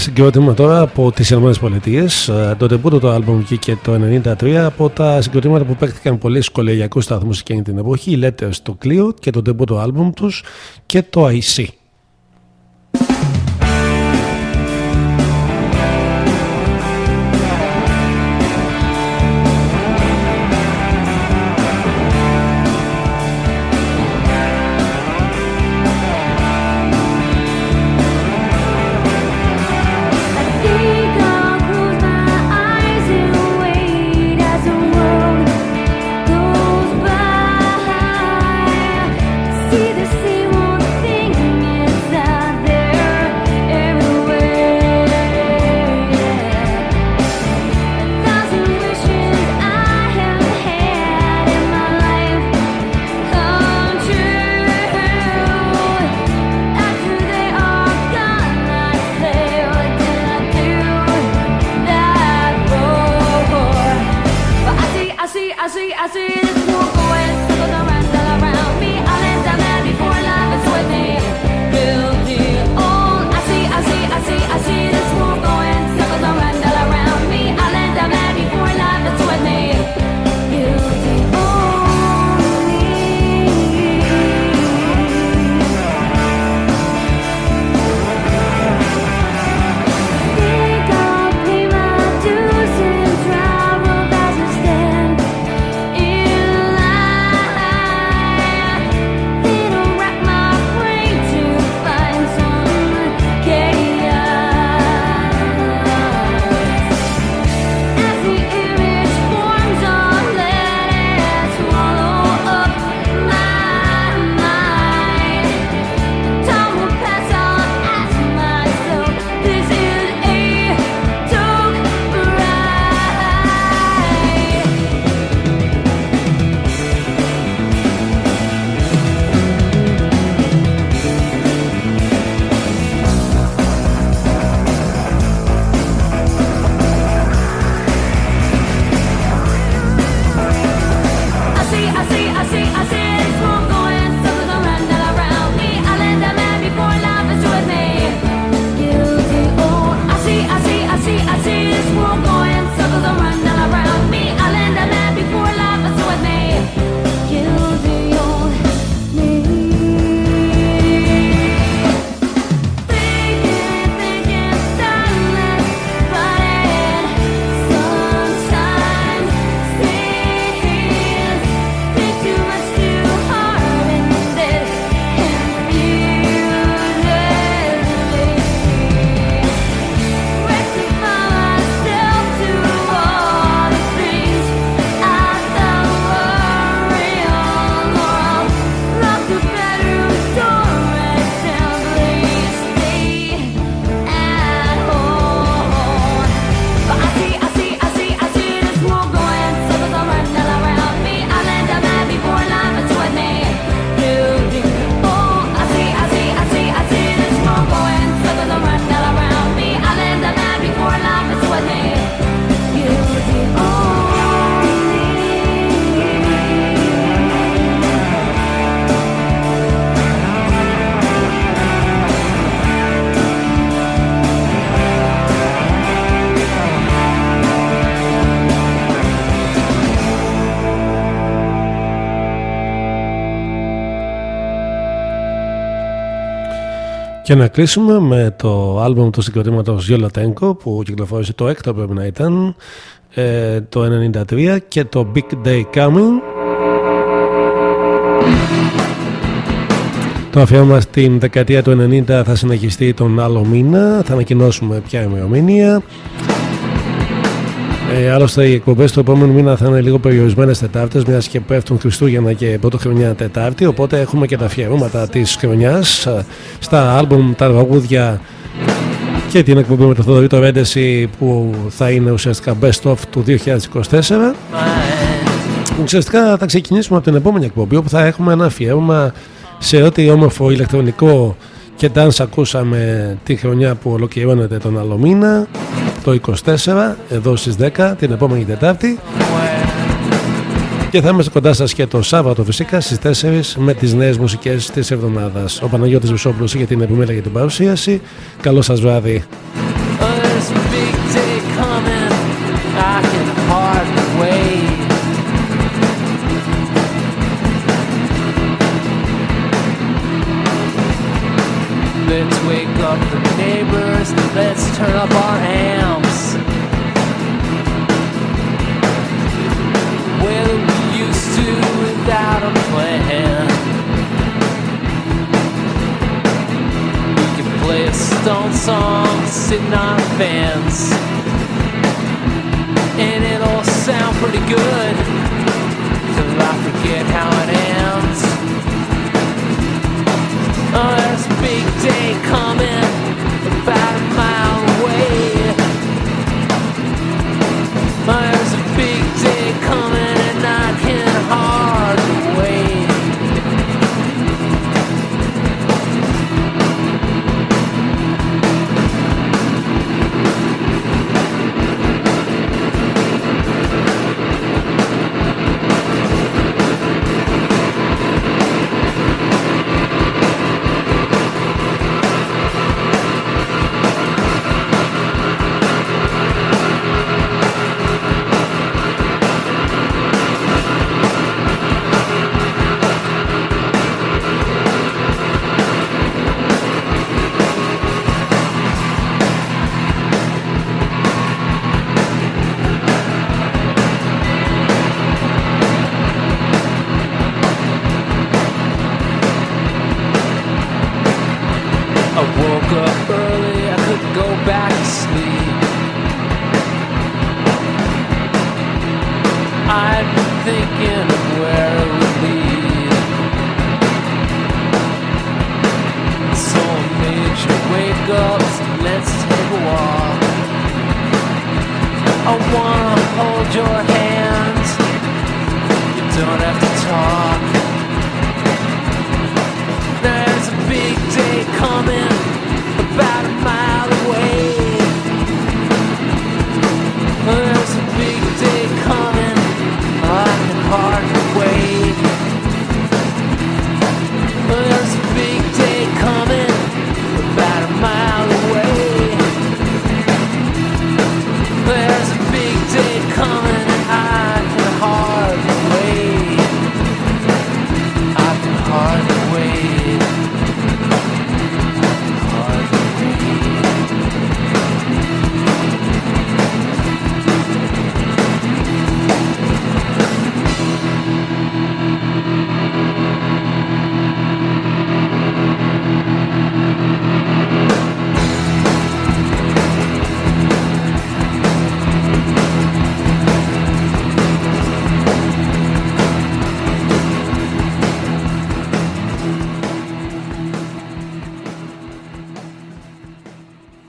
συγκρότημα τώρα από τις ΗΠΑ. Ε, το τεμπούτο το άλμπομ βγήκε το 1993 από τα συγκροτήματα που παίχτηκαν πολλοί σχολειακούς σταθμούς εκείνη την εποχή. Οι Letters στο Clio και το τεμπούτο άλμπομ τους και το IC. Και να κλείσουμε με το άλμπομ του συγκροτήματος Γιολατέγκο που κυκλοφόρησε το έκτο πρέπει να ήταν ε, το 1993 και το Big Day Coming. Το αφιέρωμα στην δεκαετία του 90 θα συνεχιστεί τον άλλο μήνα. Θα ανακοινώσουμε ποια ημερομηνία ε, άλλωστε, οι εκπομπές του επόμενου μήνα θα είναι λίγο περιορισμένες Τετάρτες, μιας και πέφτουν Χριστούγεννα και Πρωτοχρονιά Τετάρτη. Οπότε έχουμε και τα αφιερώματα της χρονιάς ε, στα άλμπουμ, τα τραγούδια και την εκπομπή με το Θοδωρή το Ρέντεση που θα είναι ουσιαστικά best of του 2024. Ουσιαστικά θα ξεκινήσουμε από την επόμενη εκπομπή όπου θα έχουμε ένα αφιέρωμα σε ό,τι όμορφο ηλεκτρονικό και dance ακούσαμε τη χρονιά που ολοκληρώνεται τον άλλο μήνα το 24 εδώ στις 10 την επόμενη Τετάρτη και θα είμαστε κοντά σας και το Σάββατο φυσικά στις 4 με τις νέες μουσικές της εβδομάδας. Ο Παναγιώτης Βυσόπουλος για την επιμέλεια για την παρουσίαση. Καλό σας βράδυ.